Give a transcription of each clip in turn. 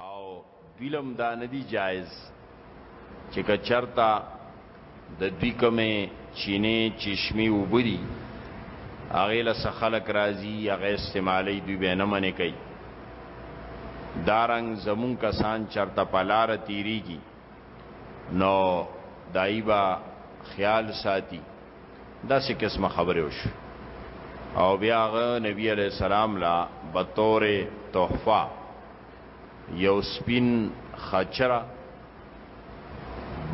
او دویلم دا ندی جایز چې که چرته د دوی کومې چینې چشمې وبري هغې له څه خلک راځي هغه استعمالوي دوی به نه منې کوي دارنګ زمون کسان چرته په لاره تیریږي نو دایبا خیال ساتي داسې قسمه خبرې وشو او بیا هغه نبی علی السلام لا بطور تحفه یو سپین خچره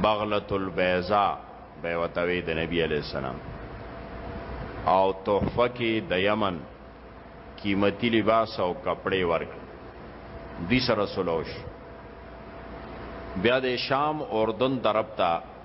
بغلت البیضا به وتوی د نبی علی السلام او تحفه کې د یمن قیمتي لباس او کپڑے ورک دي سره سلوش بیا د شام اردن طرف ته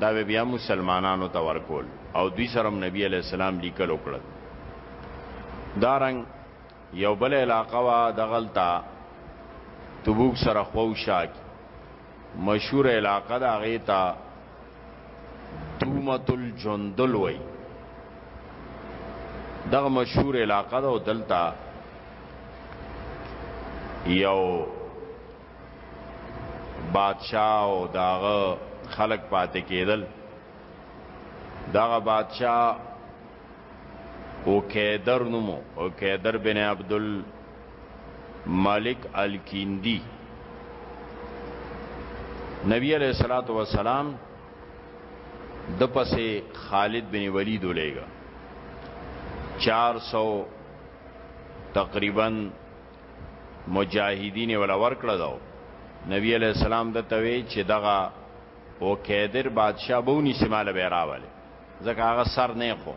دا به بیا مسلمانانو ته ورکول او دوی سره نبی علی السلام لیکل وکړل دارنګ یو بل علاقه وا دغلتا تبوک سره خوشاک مشهور علاقه دا غیتا تومت الجندل وای دغه مشهور علاقه دا دلتا یو بادشاہ او داغه خلق پاتې کېدل دغه بادشاہ او کیدر نومو او کیدر بن عبد الملک الکیندی نبی علیہ الصلوۃ والسلام د پسې خالد بن ولید ولېګا 400 تقریبا مجاهدین ولا ورکړه داو نبی علیہ السلام د توی چې دغه او کیدر بادشاہ بونی سماله به راواله ځکه هغه سر نه خو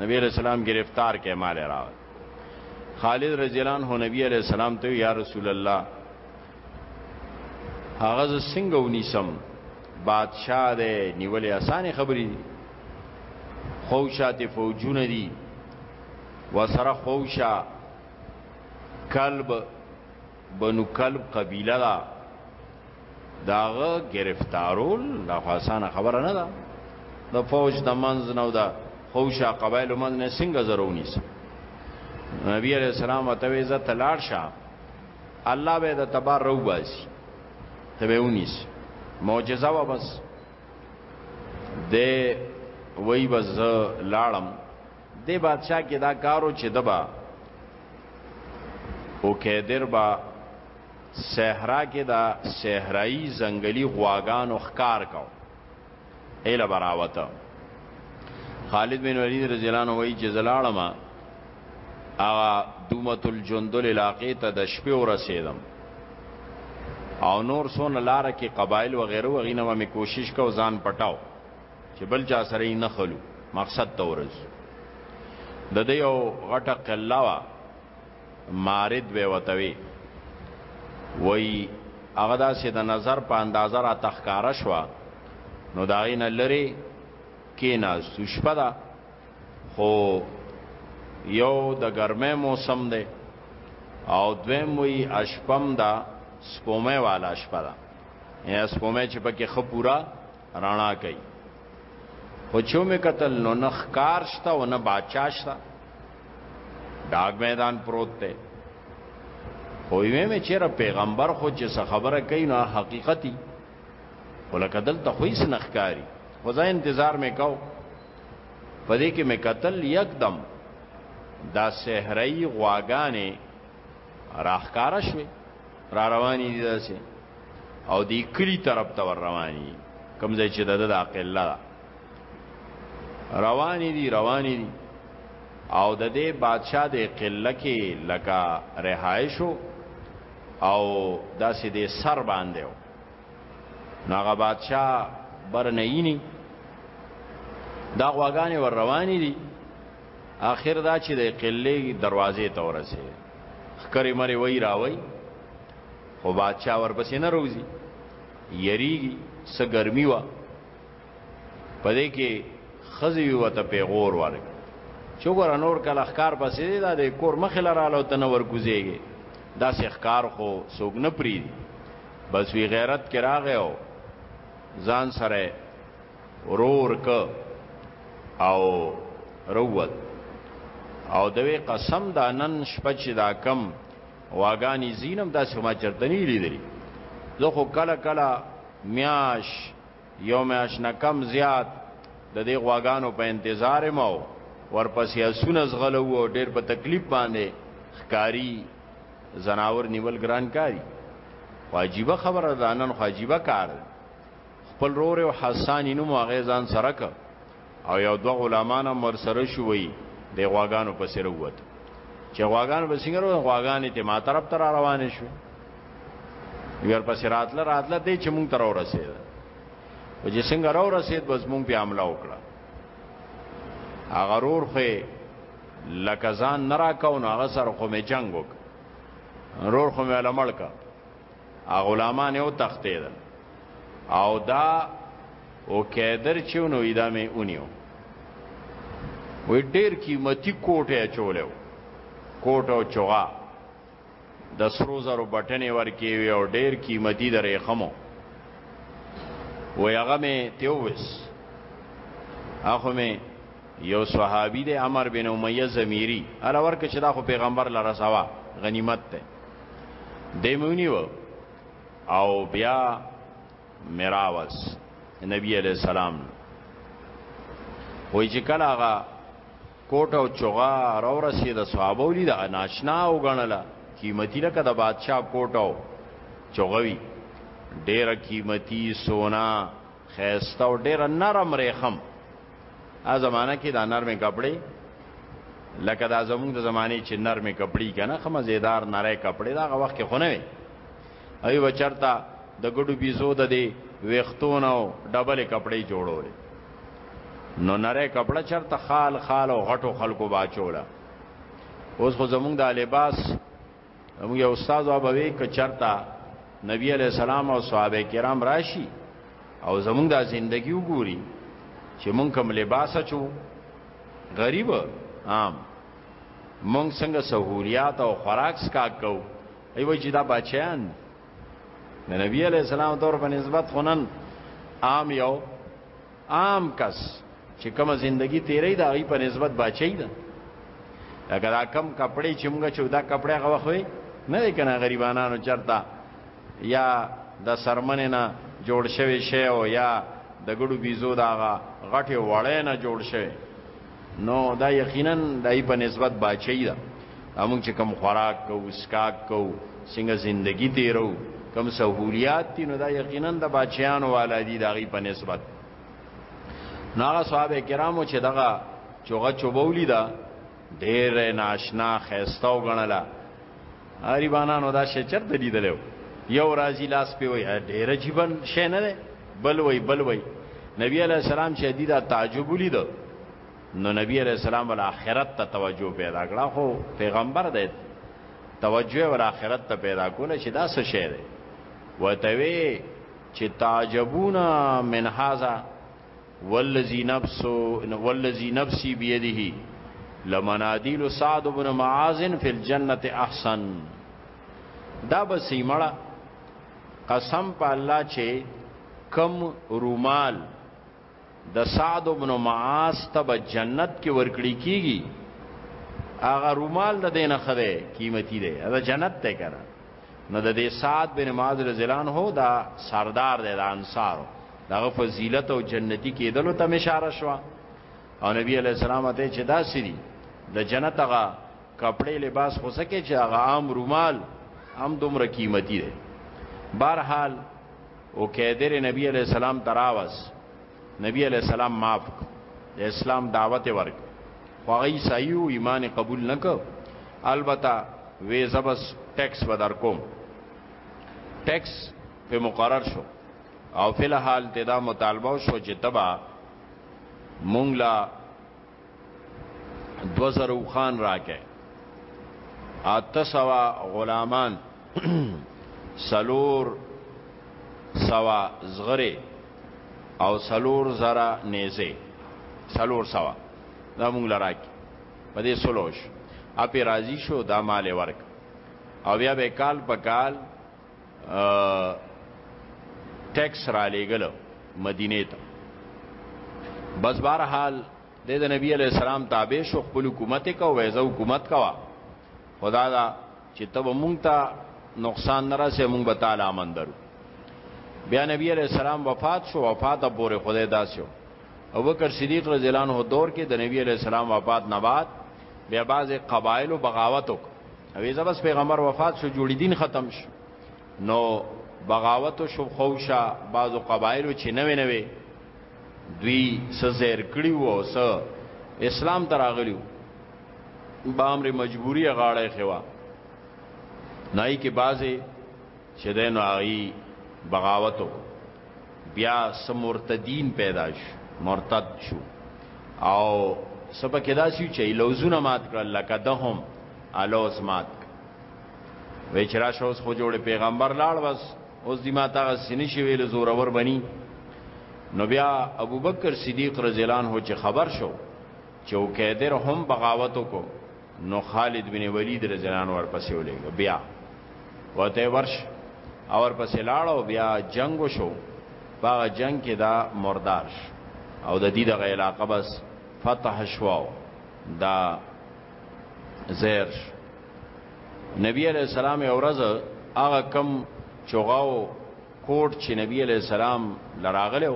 نبی علیہ السلام گرفتار کې مال راواله خالد رضی الله عنه نبی علیہ السلام ته یا رسول الله هغه څنګه ونیسم بادشاہ دی نیولې اسانه خبرې دي خوشاته فوجونه دي وسره خوشا کلب بنو کلب قبیله دا داغه گرفتارول دا خاصانه خبره نه ده د فوج د منځ نو دا خوشا قبایل منځ نه څنګه زرونی سي نبی علیہ السلام ته ویزه تلاړ شه الله به د تبار رو باسي ته به ونیس معجزه و بس د وای بز لاړم دی بادشاہ کې دا کارو چې دبا او کېدر با صحرا کې دا صحرایي ځنګلي غواګانو ښکار کاو اله براوته خالد بن ولید رضی الله عنه وایي چې زلاړم اغه دومت الجندل علاقې ته د شپې ورسېدم او نور سون لار کې قبایل وغیرہ وغینه مې کوشش کو ځان پټاو چې بل چا سره یې نه خلو مقصد ته ورز د دې یو غټه قله وا مارد به وتوي وای هغه داسې د نظر په اندازه را تخکاره شو نو دا غین لري کې ناز شپه ده خو یو د ګرمه موسم دی او دویم وی اشپم دا سپومه والا شپه ده یا سپومه چې پکې خپورا رڼا کوي خو چې مې قتل نو نه ښکار شته او نه باچا شته ډاګ میدان پروت دی خو یې مې چیرې پیغمبر خو چې څه خبره کوي نو حقیقتي ولکه دلته خو هیڅ نه ښکاري خو ځا انتظار مې کاو په دې کې مې قتل یکدم دا سحري غواګانې راخکاره شوه را رواني دي داسې او دی کلی طرف ته ور رواني کم ځای چې د د عقله ده رواني دي رواني دي او د دې بادشاه د قله کې لکه رهایشو او داسې د سر باندې و ناغه بادشاه برنینی دا غواګانې ور رواني دي اخر دا چې د قلې دروازې ته ورسې خکرې مرې وای راوي خو بادشاہ ورپسې نه روزي یریږي څه ګرمي وا پدې کې خزي وته پیغور ورک چوغور انور کله اخکار پسې دا د کور مخ لراله ته نه ورګوزيږي دا سخکار خو سوګ نه پری بس وی غیرت کراغه او ځان سره ورور ک او روت او دوی قسم دا نن شپه چې دا کم واګانی زینم دا سما چرته نه لیدلی زه خو کله کله میاش یو میاش نه کم زیات د دې غواګانو په انتظار مو ورپسې اسونه زغلو او ډیر په تکلیف باندې خکاری زناور نیول ګران کاری واجبہ خبره ده نن واجبہ کار ده خپل رور او حسان نوم هغه ځان سره ک او یو دوه غلامان هم ور سره شوي د غواګانو په سر ووت چې غواګانو به څنګه وروه غواګانې ته ما طرف تر روانې شو یو پر سراتله راتله دې چې مونږ تر ورسېد او چې څنګه را ورسېد بس مونږ په عمله وکړه هغه رور خو لکه ځان نه راکاو نو هغه سره خو مې جنگ وک رور خو مې علمړ کا غلامان یو تختیدل او دا او کیدر چونو ادامه اونیو وی ډیر قیمتي کوټه چولیو کوټه او چوغا د سرو زرو بټنې ورکی وی او ډیر قیمتي د ریخمو وی هغه می تیوس اخو می یو صحابي د عمر بن امیه زمیری ال ورکه چې دا خو پیغمبر لره سوا غنیمت ته دیمونی و او بیا مراوس نبی علیہ السلام وای چې کله هغه کوټه او چوغا راو رسید صحابه ولید ناشنا او غنله قیمتي لکه د بادشاہ کوټه او چوغوي ډیره قیمتي سونا خیسته او ډیر نرم ریخم ا زمانہ کې دا نرمه کپڑے لکه دا زمونږ د زمانه چې نرمه کپڑے کنه خمه زیدار نری کپڑے دا وخت کې خونه وي ای وچرتا د ګډو بيزو د دی وختون او ډبل کپڑے جوړول نو نری کپڑا چرته خال خال او غټو خلکو باچولا اوس خو زمونږ د لباس موږ یو استاد وابوي ک چرتا نبی علی السلام او صحابه کرام راشي او زمونږ د ژوندۍ وګوري چې مونږ کوم لباس چو غریب عام مونږ څنګه سہولیات او خوراک سکا کو ایو چې دا بچیان د نبی علی السلام تور په نسبت خنن عام یو عام کس چې کومه زندگی تیرې دا غي په نسبت بچی ده اگر کم کپڑے چمګه چې دا کپڑے غو خوې نه دي کنه غریبانو چرتا یا د سرمنه نه جوړ شوی شی او یا د ګړو بيزو داغه غټه وړه نه جوړ شوی نو دا یقینا دای په نسبت باچی دا موږ چې کم خوراک کو اسکاک کو څنګه زندگی تیرو کم سہولیات تی نو دا یقینا د باچیانو والا دی داغي په نسبت ناغه صحابه کرامو چې دغه چوغه چوبولی دا ډېر ناشنا خيسته وګڼله غریبانانو دا شی چرته لیدلی و یو راځي لاس پې وایي ډېر عجیبه شی نه دی بل وایي بل وایي نبی علیه السلام چې دی دا تعجب ولید نو نبی علیه السلام ول آخرت ته توجه پیدا کړه خو پیغمبر دی توجه ول آخرت ته پیدا کوله چې دا څه شی دی وتوی چې تعجبون من هاذا والذي نفس والذي نفسي بيده لمناديل سعد بن معاذ في الجنه احسن دا به سیمړه قسم په الله چې کم رومال د سعد بن معاذ ته به جنت کې ورکړي کیږي هغه رومال د دینه خده قیمتي دی دا جنت ته کړه نو د دې سعد بن معاذ رضی الله عنه دا سردار دی د انصارو دغه فضیلت او جنتی کېدلو ته اشاره شو او نبی علی السلام ته چې دا سری د جنت هغه کپڑے لباس خو سکه چې هغه عام رومال هم دومره قیمتي دی بهرحال او کېدر نبی علی السلام تراوس نبی علی السلام معاف د اسلام دعوت ورک خو هغه عیسائی او ایمان قبول نکړ البته وې زبس ټیکس بدر کوم ټیکس په مقرر شو او فی الحال ته دا مطالبه شو چې تبا مونږ لا دو زرو خان راکې اتسوا غلامان سلور سوا زغره او سلور زرا نیزه سلور سوا دا مونږ لراکې په دې سلوش اپی راضی شو دا مال ورک او بیا به کال په کال ټیکس را لېګل مدینه ته بس بهر حال د نبی علی السلام تابع شو خپل حکومت کا وایزه حکومت کا خدا دا چې تب مونږ ته نقصان نه راسي مونږ به تعالی مندر بیا نبی علی السلام وفات شو وفات پورې خدای داسو او بکر صدیق رضی الله عنه دور کې د نبی علی السلام وفات نه بعد بیا باز قبایل او بغاوت وک اوی زبس پیغمبر وفات شو جوړی دین ختم شو نو بغاوت شو خوشا بعضو قبایلو چې نوې نوې دوی سزیر کړی وو س اسلام تراغلیو با امر مجبوری غاړه خوا نای کې بازه چې دینو آئی بغاوتو بیا سمرتدین پیدا شو مرتد شو او سبا کې داسې چې لوزونه مات کړل لکه دهم الوز مات وچرا شوس خو جوړ پیغمبر لاړ بس اوس دی ما تا سینې شي ویل زور اور بني نو بیا ابوبکر صدیق رضی الله عنه چې خبر شو چې وکیدر هم بغاوت وکړو نو خالد بن ولید رضی الله عنه ورپسې ولېږه بیا وته ورش او ورپسې لاړ او بیا جنگ وشو په جنگ کې دا مردار شو او د دې د علاقه بس فتح شو دا زیر شو نبی علیہ السلام اورز هغه کم چوغاو کوټ چې نبی علیہ السلام لراغلو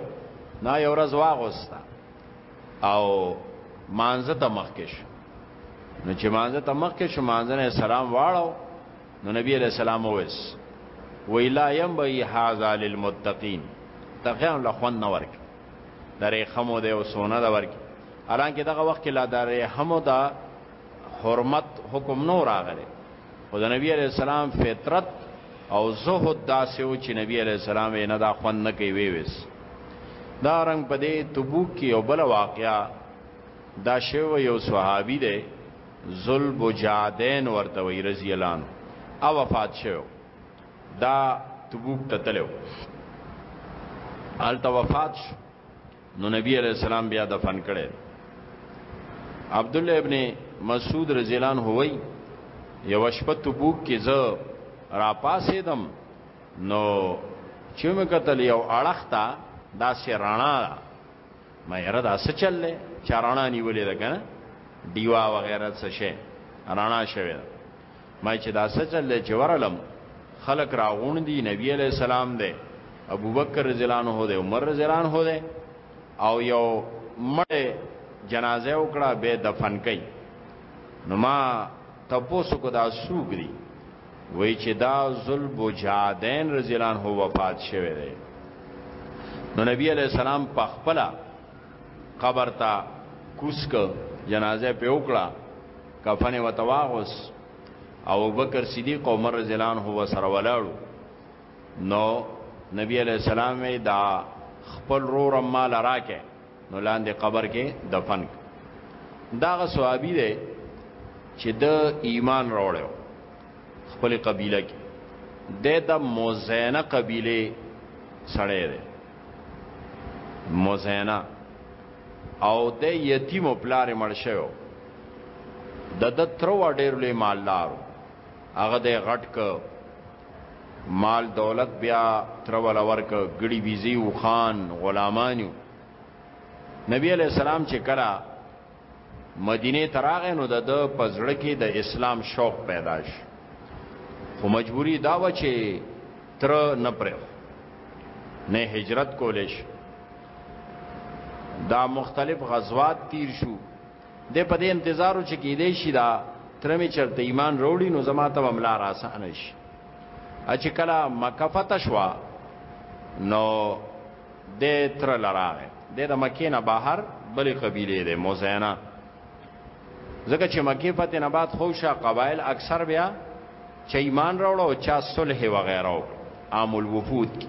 نا اورز واغوستا او مانزه ته مخکش نو چې مانزه ته مخکش مانزه نه سلام واړو نو نبی علیہ السلام ویس ویلا ينبغي هذا للمتقين تقیان لخوان نورک درې خمو دی او سونه دا ورکی الان کې دغه وخت کې لا درې همو دا حرمت حکم نو راغلی خو د نبی علیہ السلام فطرت او زهد داسې و چې نبی علیہ السلام یې نه دا خوند نه کوي وی ویس دا رنگ په دې تبوک کې یو بل واقعا دا شیو یو صحابي دی ذل بجادین ورته وی رضی الله عنه او وفات شو دا تبوک ته تلو آلته وفات شو نو نبی علیہ السلام بیا دفن کړي عبد الله ابن مسعود رضی الله عنه وای یو شپه تبوک کې زه را پاسې دم نو چې مې قتل یو اړختا دا سرانا ما یره دا څه چللې چارانا نیولې ده کنه دیوا وغیرہ څه شي رانا شوی ده ما چې دا څه چل دی چې ورلم خلک راغون دي نبی علی السلام دی ابوبکر رضی الله عنه دی عمر رضی الله عنه دی او یو مړ جنازه وکړه به دفن کړي نو ما تپوسو کو دا سوق دی وای چې دا ذل بوجادین رضی الله عنه وفات شوه دی نو نبی علی السلام په خپل قبر ته کوسک جنازه په وکړه کفن و تواغس او بکر صدیق عمر رضی الله عنه وسره ولاړو نو نبی علیہ السلام دا خپل رور مال راکه نو لاندې قبر کې دفن داغه صحابي دی چې د ایمان راوړو خپل قبیله کې د د موزینه قبیله سړی دی موزینه او د یتیم پلار مړ شوی د د تر و ډیر لوی مالدار هغه د غټ ک مال دولت بیا تر ول ورک غړي بيزي او خان غلامانو نبی علی السلام چې کړه مدینه تراغه نو د پزړه کې د اسلام شوق پیدا شي خو مجبوری دا و چې تر نه پرو نه هجرت کولې شي دا مختلف غزوات تیر شو د په دې انتظارو چې کې دی شي دا ترمه چرته ایمان وروړي نو زما ته بملا را سانه شي اچ کلا مکه فتح شوا نو د تر لراغه د د مکې نه بهر بلې قبيله ده مزینا ځکه چې مکه فتح نه بعد خوشا قبایل اکثر بیا چې ایمان راوړ او چا صلح و غیره عام الوفود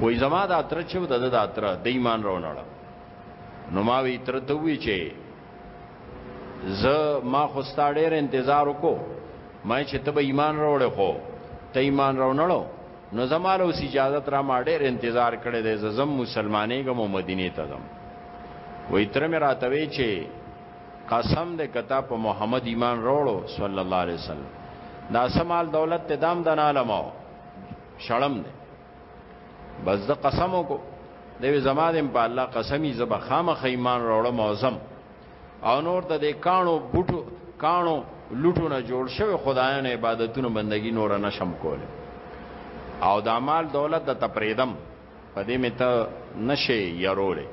وې زما د اتر چې د د اتر د ایمان راوړل نو ما وی تر ته وی چې زه ما خو ستا ډېر انتظار وکړو ما چې ته به ایمان راوړې خو ته ایمان راونړو نو زماله اوس اجازه را ما ډېر انتظار کړی دی زه زم مسلمانې ګمو مدینه ته ځم وی تر مې راته وی چې قسم دې کته په محمد ایمان راوړو صلی الله علیه وسلم دا سمال دولت ته دام د عالمو شړم دې بس د قسم وکړو دوی زما دې په الله قسمی زبا خامخ ایمان راوړم او زم او نور د دې کانو بوټو کانو لوټو نه جوړ شوی خدایانو عبادتونو بندگی نور نه شم کوله او د مال دولت د تپریدم په دې مې ته نشي يرولې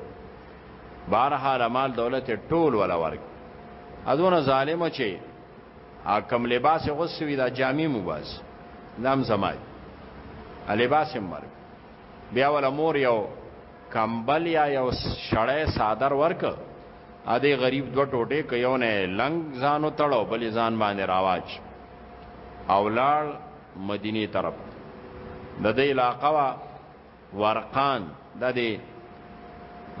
بهرحال مال دولت ټول ولا ورک اذونه ظالم چي ا کم لباس غوسوي دا جامع مباس نام زمای ا لباس مر بیا ول مور یو کمبل یا یو شړې صادر ورک ا دې غریب دو ټوټه ک یو نه لنګ ځانو تړو بلې ځان باندې راواج اولاد مدینه طرف د دې علاقه ورقان دا دی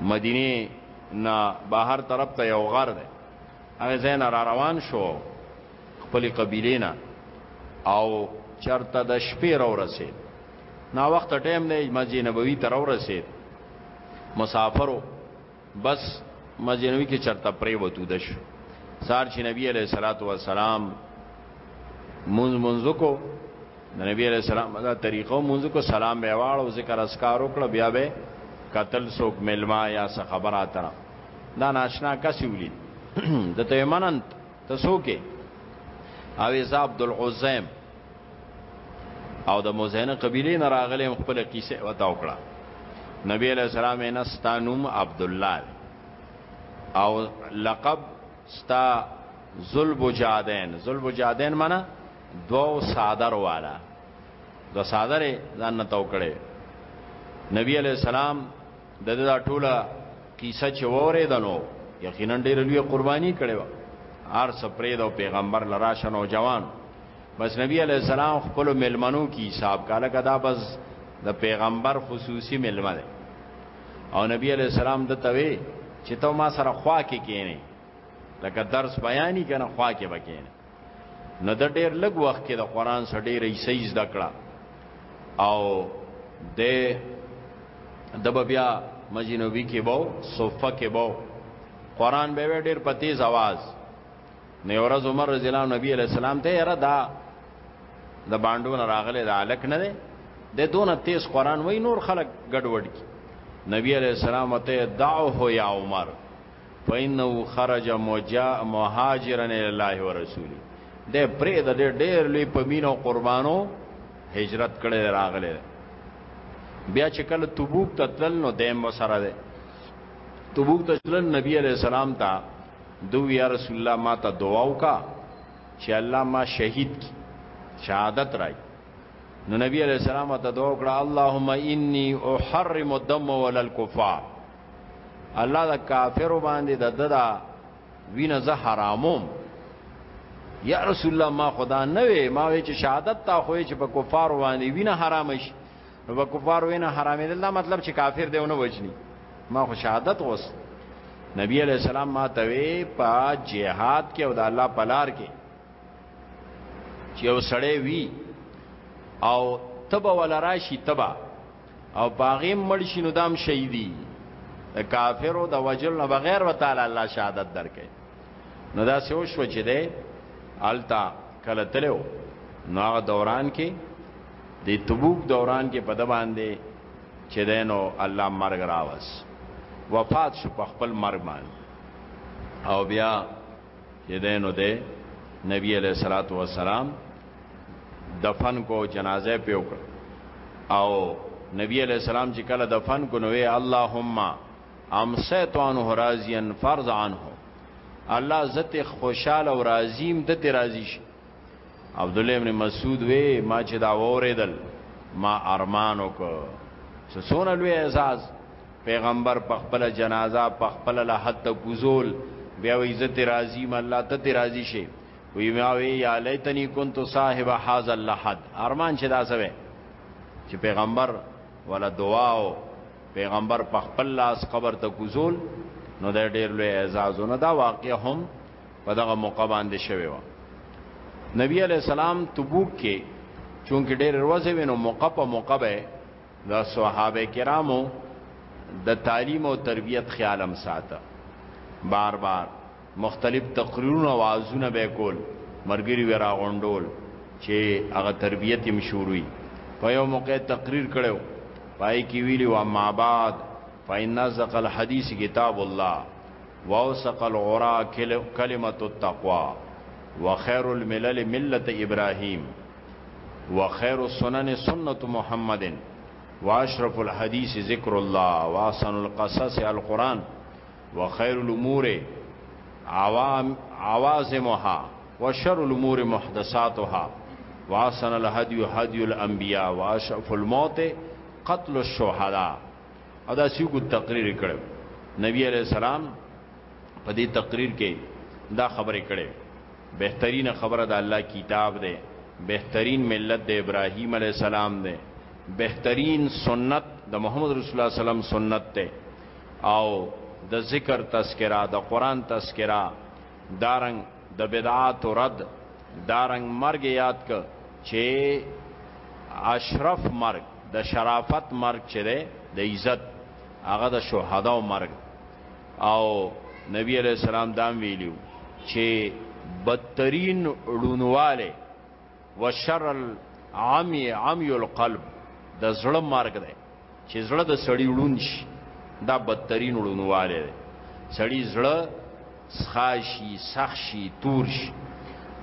مدینه نه بهر طرف ته یو غر دی هغه ځای نه را روان شو خپل قبیله نه او چرته د شپې را ورسید نا وخت ټیم نه مسجد نبوي تر ورسید مسافرو بس مسجد نبوي کې چرته پرې وته د شو سار چې نبی عليه الصلاه والسلام مونږ مونږ کو د نبی عليه السلام دا طریقو مونږ کو سلام به واړو ذکر اسکار وکړه بیا به قتل سوک ملما یا څه خبره اتره دا ناشنا کس ولید د تیمنن تسوکه او از عبد العزیم او د مزینه قبیله نه راغلی خپل کیسه وتا وکړه نبی علیہ السلام نه ستانوم عبد الله او لقب ستا ذلب جادین ذلب جادین معنی دو صادر والا دو صادر ځان نه توکړي نبی علیہ السلام د دا ټوله کیسه چې وره دنو یقینا ډېر لوی قرباني کړې و هر سپرې د پیغمبر لراشه نوجوان بس نبی علی السلام خپل ملمنو کی حساب کاله کدا بس د پیغمبر خصوصي ملمه ده او نبی علی السلام د توی چې ته ما سره خوا کې کینې لکه درس بیانې کنه خوا کې بکینې نو د ډیر لږ وخت کې د قران سره ډیره حصې زده کړه او د د بیا مجنوبی کې بو صفه کې بو قران به ډیر په تیز आवाज نه ورځ عمر رضی الله نبی علیہ السلام ته یره دا د باندو نه راغله د الک نه ده د دون تیز قران وای نور خلق ګډوډ کی نبی علیہ السلام ته دعوه یا عمر فانه خرج مجا مهاجرا الى الله ورسوله د پرې د ډېر لوی په مين او قربانو هجرت کړي راغله بیا چې کله تبوک ته تل نو دیم وسره ده تبوک ته تل نبی عليه السلام ته دو یا رسول الله ما ته دعا وکا چې الله ما شهید کی شهادت راي نو نبی عليه السلام ته دعا وکړه اللهم اني احرم الدم وللكفار الله دا کافر باندې د ددا وینه زه حراموم یا رسول الله ما خدا نه وې ما وې چې شهادت تا خو چې په کفار باندې وینه حرام شي نو په کفار وینه حرامې ده مطلب چې کافر دی ونه وجني ما خو شهادت غوس نبی علیہ السلام ما ته وې په جهاد کې او د الله پلار کې چې وسړې وی او تبا ولا راشي تبا او باغی مړ شي نو دام شهیدی د کافرو د وجل نه بغیر وتعالى الله شهادت درکې نو دا سوچ وچ دی التا کله تلو نو هغه دوران کې د تبوک دوران کې په د باندې چې دینو الله مرګ راوس وفات شو په خپل مرګ باندې او بیا چې دینو ده نبی علیہ الصلات والسلام دفن کو جنازه په وکړه او نبی علیہ السلام چې کله دفن کو نو اللهم امسیت عنه راضیا فرض عنه الله زته خوشاله او راضیم د ته راضی شي عبد الله ابن مسعود وی ما چې دا ووریدل ما ارمان وکړ چې څونه لوی اعزاز پیغمبر په خپل جنازه په خپل لحد ته کوزول بیا وی عزت راضی م الله ته راضی شي وی ما وی یا لیتنی کنت صاحب هاذا اللحد ارمان چې دا سوي چې پیغمبر ولا دعا او پیغمبر په خپل لاس قبر ته کوزول نو دا ډیر لوی اعزاز نو دا واقع هم په دغه موقع باندې شوی و نبی علی السلام تبوک کې چونکه ډېر ورځې وینو موقع په موقع به د صحابه کرامو د تعلیم او تربیت خیالم ساته بار بار مختلف تقریرونه او وعظونه به کول مرګری ورا غونډول چې هغه تربیت هم شوروي په یو موقع تقریر کړو پای کې ویلی و ما بعد فإن نزق الحديث کتاب الله واوثق العرا کلمۃ التقوا وخير الملل ملة ابراهيم وخير السنن سنة محمد واشرف الحديث ذکر الله واحسن القصص القران وخير الامور عوام عوازمها وشر الامور محدثاتها واحسن الهدي هدي الانبياء واشرف الموت قتل الشهداء او دا سیو کو تقریر کړو نبی علیہ السلام په دې تقریر کې دا خبره کړې بهترین خبره د الله کتاب ده بهترین ملت د ابراهیم علی السلام ده بهترین سنت د محمد رسول الله سلام سنت ده او د ذکر تذکرہ د قران تذکرہ دارنګ د دا بدعات رد دارنګ مرګ یاد ک چې اشرف مرګ د شرافت مرګ چې دی د عزت هغه د شهداو مرګ او نبی علیہ السلام دام ویلیو چې بدترین ړونواله وشر العمی عمی القلب د زړه مرګ دی چې زړه د سړی ړون شي دا بدترین ړونواله دی سړی زړه سخا شي سخ شي تور شي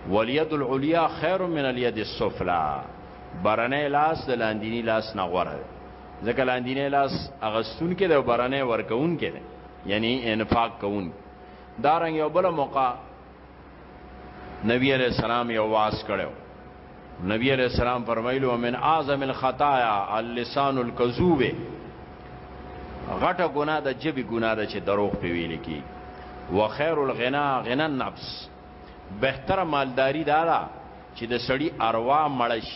والید العلیا خیر من الید السفلا برنه لاس د لاندینی لاس نه غوره ځکه لاندینی لاس اغستون کې د برنه ورکون کې یعنی انفاق کوون دارنګ یو بل موقع نبی علیہ السلام یو واس کړو نبی علیہ السلام فرمایلی ومن اعظم الخطايا اللسان الكذوب غټه ګناه د جبی ګناه ده چې دروغ په ویل کی وخير الغنا غنا النفس بهتره مالداری دا ده چې د سړی اروا مړش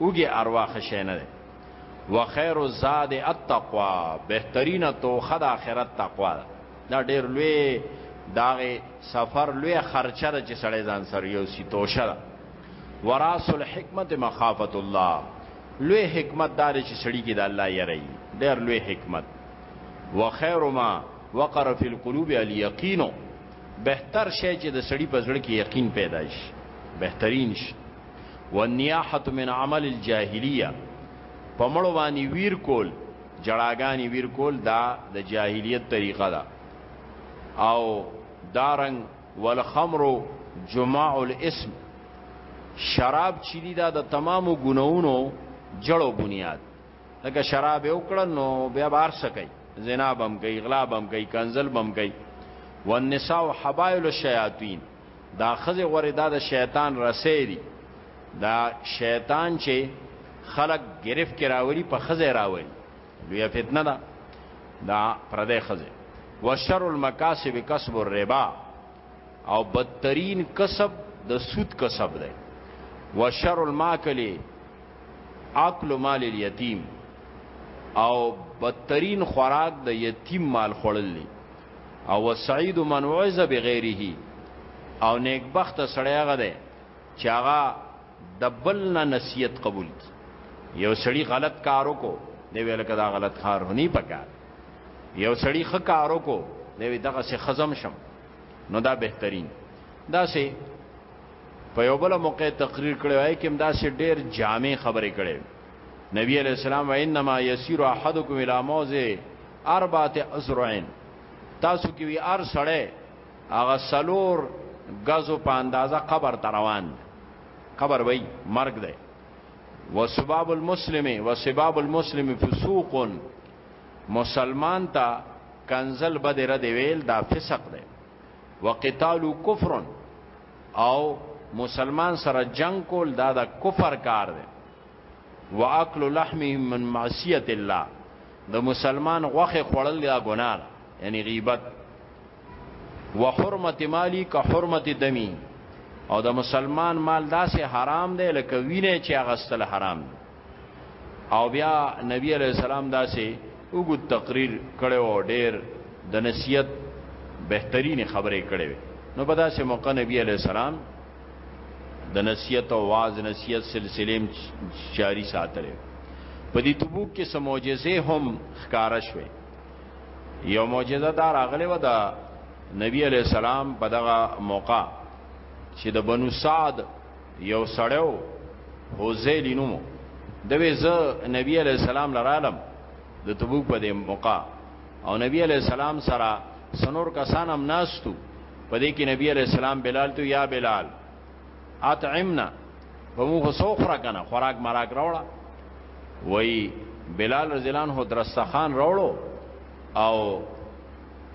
اوګه اروا خشینه ده وخير الزاد التقوا بهترینه توخه د اخرت تقوا ده دا ډیر لوی داغه سفر لوی خرچه ده چې سړی ځان سره یو سی توشه ده وراس الحکمت مخافت الله لوی حکمت دار چې سړی کې د الله یری ډیر لوی حکمت وخیر ما وقر فی القلوب الیقین بهتر شی چې د سړی په زړه کې یقین پیدا شي بهترین شي والنیاحه من عمل الجاهلیه پمړو باندې ویر کول جړاګانی ویر کول دا د جاهلیت طریقه ده او دارنګ والخمر جماع الاسم شراب چې دی دا د تمامو ګناونو جړو بنیاد لکه شراب یو کړه نو بیا بار سکی زنا بم گئی غلا بم گئی کنزل بم گئی والنساء حبائل الشیاطین دا خزه غوړې دا د شیطان رسې دي دا شیطان چې خلق گرفت کې راولي په خزه راولي لوی فتنه ده دا پردې خزه وشر المکاسب کسب الربا او بدترین کسب د سود کسب ده وشر الماکلی عقل مال الیتیم او بدترین خوراک د یتیم مال خوړل دي او وسعید من وعظ بغیره او نیک بخت سړی هغه دی چې هغه د بل نه نصیحت قبول کی یو سړی غلط کار وکړو دی ویل کدا غلط کار هني پکار یو سړی ښه کار وکړو دی وی دغه څه خزم شم نو دا بهترین دا سه په یو بل موقع تقریر کړی وای کوم دا سه ډیر جامع خبرې کړي نبی علیہ السلام وانما یسیر احدکم الی موضع اربعه ازرعین تاسو کې وی ار سړی هغه سلور غزو په اندازه قبر ته روان قبر وای مرګ دی وسباب المسلم وسباب المسلم فسوق مسلمان ته کنزل بده رد ویل دا فسق دی وقتال کفر او مسلمان سره جنگ کول دا د کفر کار دی واکل لحمهم من معصیت الله د مسلمان غوخه خوړل دا ګناه ده یعنی غیبت وحرمت مالی که حرمت دمی او د مسلمان مال داسې حرام دی لکه وینه چې هغه ستل حرام دی او بیا نبی علیہ السلام داسې وګو تقریر کړي او ډیر د نصیحت بهترین خبرې کړي نو په داسې موقع نبی علیہ السلام د نصیحت او واز نصیحت سلسله جاری ساتلې په دې تبوک کې سم معجزې هم ښکارا شوې یو معجزه دار اغله و دا نبی علی السلام په دغه موقع چې د بنو سعد یو سړیو حوزیل نومو دوی زه نبی علی السلام لرالم د تبوک په دې موقع او نبی علی السلام سره سنور کسان هم ناستو په دې کې نبی علی السلام بلال ته یا بلال اطعمنا په موږ سوخره کنه خوراک مراک راوړه وای بلال رضی الله عنه درستخان راوړو او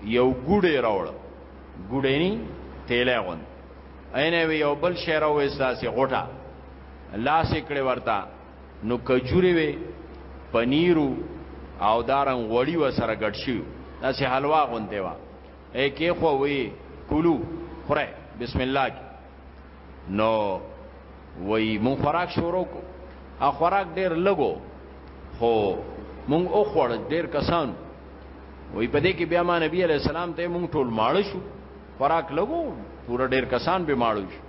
یو ګوډه راوړ ګوډه ني تیلې غون اینه یو بل شعر او احساس غټه لاس کړي ورته نو کجوري وي پنیرو او دارنګ غوړی و سره ګډ شي داسې حلوا غونته وا اې کې خو وي کولو خره بسم الله کی. نو وای مون خوراک شروع کو ا خوراک ډیر لګو خو مون او خوړ ډیر کسان وای په دې کې بیا ما نبی علی السلام ته مون ټول ماړ شو خوراک لګو پورا ډیر کسان به ماړ شو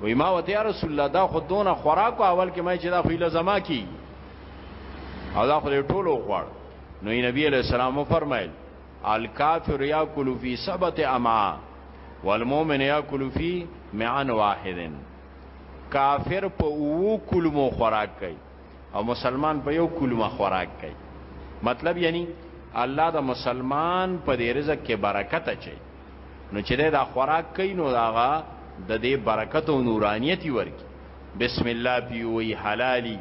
وای ما وته یا رسول الله دا خو دونه خوراکو اول کې مې چې دا خو لزما کی او دا خو ټولو خوړ نو نبی علیہ السلام فرمایل الکافر یاکل فی سبت اما والمؤمن یاکل فی معن واحدن کافر په وو کلمو خوراک کوي او مسلمان په یو کلمه خوراک کوي مطلب یعنی الله د مسلمان په دې رزق کې برکت اچي نو چې دا خوراک کوي نو داغه د دې برکت او نورانیت ورکی بسم الله پی وی حلالي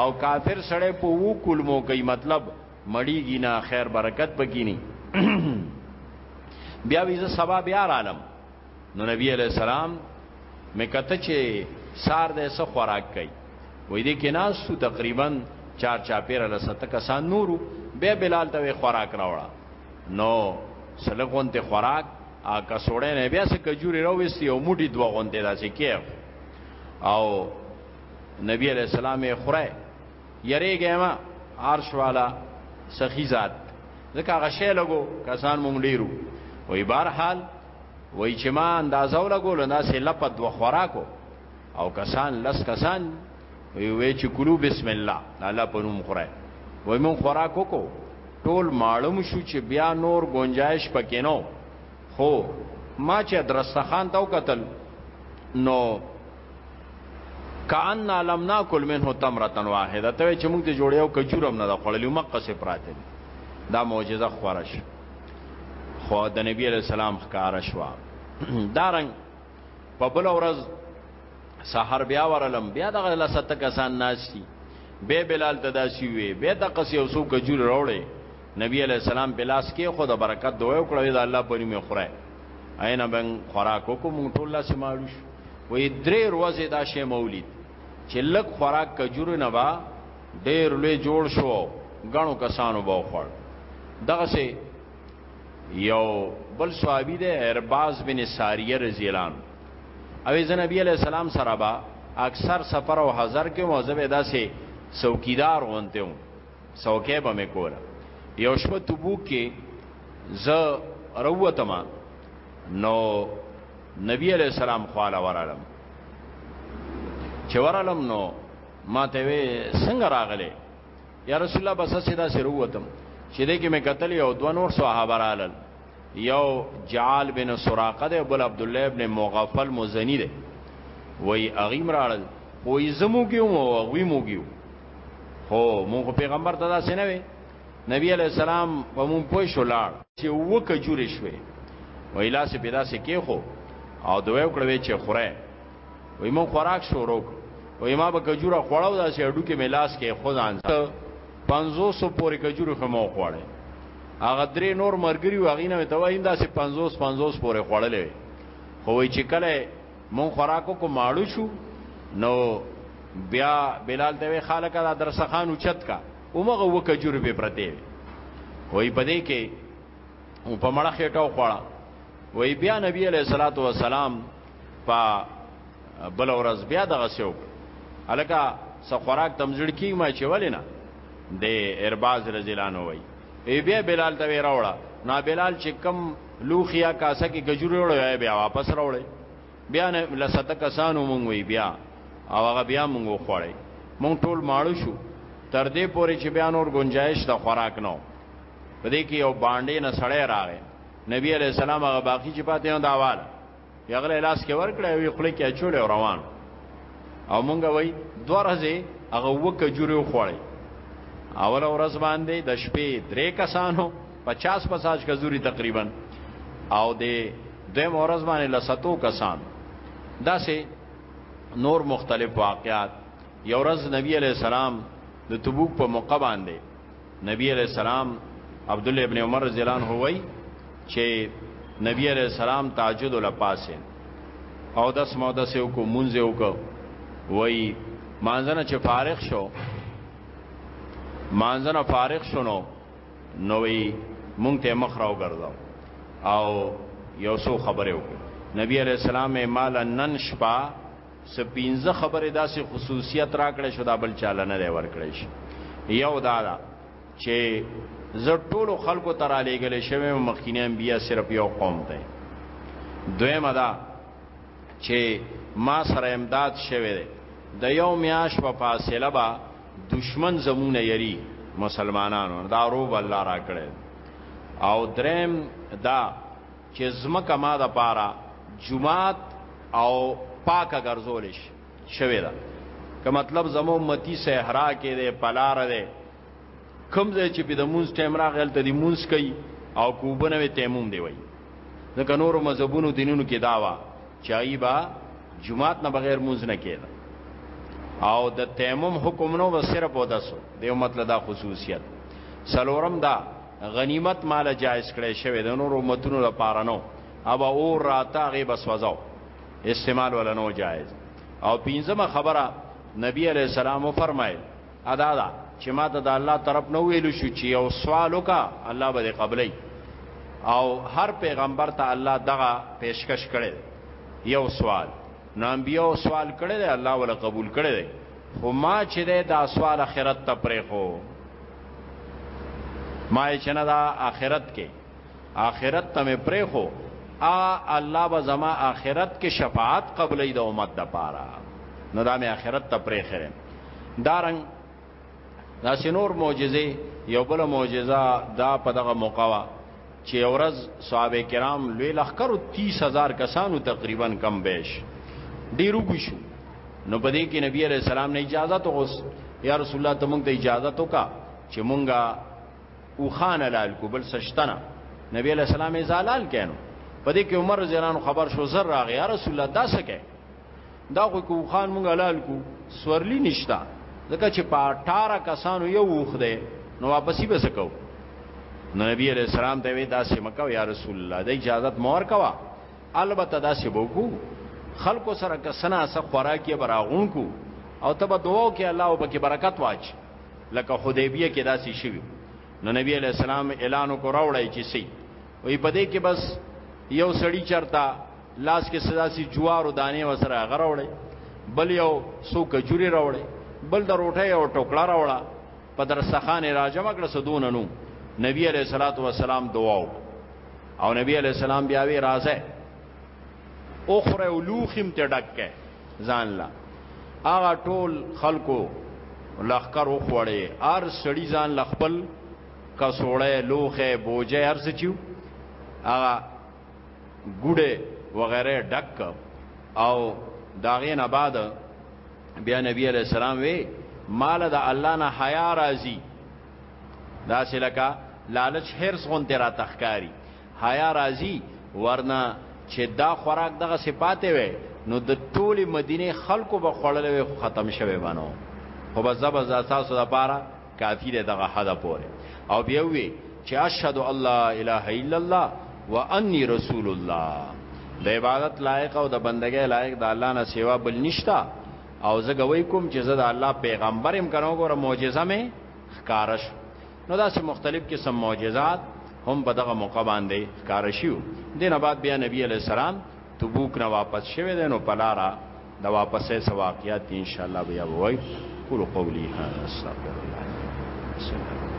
او کافر سړی په وو کلمو کوي مطلب مړیږي نه خیر برکت پکینی بیا ویزه سبا بیا عالم نو نبی علیہ السلام مې کته چې سار دې سه خوراک کوي وې دې کې ناس تو تقریبا چار چاپیر لسته کسان نورو به بلال ته خوراک راوړه نو سلګ غونته خوراک ا کسوړې نه بیا سه کجوري راوستي او موټي دوه غونته داسې کېغ او نبی علیہ السلام یې خوره یریږه ما عرش والا سخی ذات ځکه غشې لګو کسان مونږ ډیرو وای بهر حال وای چې ما اندازو لګول نه سه لپد و خوراکو او کسان لس کسان وی وی چې کلو بسم الله الله په نوم خورای وای مون خوراک وکړو ټول معلوم شو چې بیا نور گنجائش پکې نو خو ما چې درستخان ته وکتل نو کان لم ناکل منه تمره واحده ته چې موږ ته جوړیو کجورم نه د خړلې مقه سي پراته دا معجزه خورش خو د نبی علی السلام ښکارا شو دارنګ په بل ورځ سحر بیا ورلم بیا دغه لسته کسان ناشتي به بلال تداسی وی به د قصې او سو کجور راوړې نبی علی السلام بلاس کې خود برکت دوی او کړو د الله په نوم خوره عین بن خوراکو کو مونږ ټول لاس ماړو شو وې درې ورځې دا شی مولید چې لک خوراک کجور نه با ډېر لوی جوړ شو غنو کسانو به خوړ دغه سه یو بل صحابي ده ارباز بن ساریه رضی الله عنه او ز نبی علیہ السلام سره با اکثر سفر او حضر کې موزبه داسې څوکیدار غونته و څوکې به مې کوله یو شپه تبوک کې ز روتم نو نبی علیہ السلام خواله ورالم چې ورالم نو ما ته وې څنګه راغله یا رسول الله بس سیدا سره وتم چې دې کې مې قتل یو دو نور صحابه رالل یو جعال بن سراقه ده بل عبد الله ابن مغفل مزنی ده وای اغیم رالل وای زمو کې مو وی مو کېو هو مونږ پیغمبر ته دا سینه وی نبی علی السلام په مونږ پوه شو لاړ چې وکه جوړې شوې وای لاس په داسې کې خو او دوی وکړوي چې خوره وای مون خوراک شروع وای ما به کجوره خوړاو دا سه اډو کې ملاس کې خود انځه 500 پورې کجوره خمو خوړې هغه درې نور مرګري واغینه ته وای دا سه 500 500 پورې خوړلې خو وای چې کله مون خوراکو کو ماړو شو نو بیا بلال ته خالق دا درسخان اوچت کا اومغه وکجور به پرته وای پدې کې او په مړه خېټه خوړه وای بیا نبی علیہ الصلوۃ والسلام په بل ورځ بیا دغه سیو الکه سخوراک تمزړ کی ما چې ولینا د ارباز رزلان وای ای بیا بلال ته راوړه نا بلال چې کم لوخیا کاسه کې گجوري وړو بیا واپس راوړې بیا نه لسته کسانو مونږ وی بیا او هغه بیا مونږ وخوړې مونږ ټول ماړو شو تر دې پورې چې بیا نور گنجائش د خوراک نو په دې کې یو باندې نه سړی راغی نبی علی السلام هغه باقی چې پاتې نه داوال یغله لاس کې ورکړې وی خپل کې چولې روان او مونږ وای دوه ورځې هغه وکه جوړو خوړې اول ورځ باندې د شپې درې کسانو 50 50 کزوري تقریبا او د دیم ورځ باندې لساتو کسان دا سه نور مختلف واقعات یو ورځ نبی علی السلام د تبوک په موقع باندې نبی علیہ السلام عبد الله ابن عمر رضی الله عنه وای چې نبی علیہ السلام تهجد ولا پاسه او داس مو داس یو کو مونږ یو کو وای مانځنه چې فارغ شو مانځنه فارغ شونو نو وی مونږ ته مخ راو ګرځاو او یو څو خبره وکړه نبی علیہ السلام مال نن شپه څه پنځه خبرې داسې خصوصیت راکړې شو دا بل چاله نه دی ورکړی شي یو دا ده چې زه ټولو خلکو ته رالیږلی شوی یم مخکیني انبیا صرف یو قوم دی دویمه ده چې ما سره امداد شوی دی د یو میاش په فاصله به دشمن زمونه یری مسلمانانو دا روب الله راکړی او دریم دا چې ځمکه ما د پاره جماعت او پاکه ګرځول شي شوی ده که مطلب زمو متی صحرا کې ده پلار ده کم ځای چې په د مونږ ټیم راغل ته د مونږ کوي او کوبنه وي تیموم دی وای ځکه نور مذهبونو دینونو کې داوا چای با جمعات نه بغیر مونږ نه کېده او د تیمم حکم نو صرف ودسو دیو مطلب دا خصوصیت سلورم دا غنیمت مال جایز کړی شوی د نور امتونو لپاره نو ابا او راته غي بس وځاو استعمال ولا نو جایز او پنځمه خبره نبی علی السلام فرمایل ادا دا چې ما ته د الله طرف نو ویل شو چې یو سوال وکا الله به قبلې او هر پیغمبر ته الله دغه پیشکش کړي یو سوال نو انبیو سوال کړي الله ولا قبول کړي خو ما چې ده دا سوال اخرت ته پریخو ما چې نه دا اخرت کې اخرت ته مې پریخو ا الله به زما اخرت کې شفاعت قبلې د امت د پاره نو دا مې اخرت ته پریخره دارنګ دا سينور معجزه یو بل معجزه دا په دغه موقوا چې اورز صحابه کرام لوی لخر 30000 کسانو تقریبا کم بهش ډیرو ګشو نو په دې کې نبی عليه السلام نه اجازه تو غوس یا رسول الله ته مونږ ته اجازه تو کا چې مونږه او خان لال کو بل سشتنه نبی عليه السلام یې زالال کینو په دې کې عمر زیران خبر شو زر راغی یا رسول الله دا سکه دا خو کو خان مونږ حلال کو سورلی نشتا ځکه چې په 18 کسانو یو وخ دی نو واپسی به سکو نو نبی علیہ السلام ته وی دا سم کو یا رسول الله د اجازه مور کوا البته دا سی بوکو خلکو سره کسنا سره خوراکي براغون کو او تبه دعا کې الله وبکه برکت واچ لکه حدیبیه کې داسې شوی نو نبی علیہ السلام اعلان وکړ راوړی چې سي وی په دې کې بس یو سړی چرتا لاس کې صدا سي جوارو دانه وسره غروړې بل یو سو کجوري راوړې بل د روټه او ټوکړه راوړه په درسخان راجمه کړه سدون نو نبی علیہ الصلوۃ والسلام دعا او نبی علیہ السلام بیا وی راځه اخره ولوخم ته ډکه ځان لا هغه ټول خلکو لخر وخوړې ار سړی ځان لخپل کسوړې لوخه بوجه ارسچو هغه ګوډه وغیرہ ډک او داغه نه بعد بیا نبی علیہ السلام وی مال د الله نه حیا راضی دا سلکا لالچ هرس غون تیرا تخکاری حیا راضی ورنه چې دا خوراک دغه صفاته وي نو د ټوله مدینه خلکو به خړلې ختم شوه بانو خو بس زبر ز تاسو د پاره کافی ده دغه حد پوره او بیا وی چې اشهد الله اله الا الله واني رسول الله د عبادت لایق او د بندګۍ لایق د الله نه سیوا بل نشتا او زه غوي کوم چې زه د الله پیغمبر هم کنه ګوره معجزه مې ښکارش نو دا سه مختلف قسم معجزات هم په دغه موقع باندې ښکارشیو دینه بعد بیا نبی علی السلام تبوک نه واپس شوه دینو پلارا دا واپسې څه واقعیات دي ان شاء الله بیا وای قول قولی هذا استغفر الله بسم الله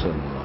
صلی الله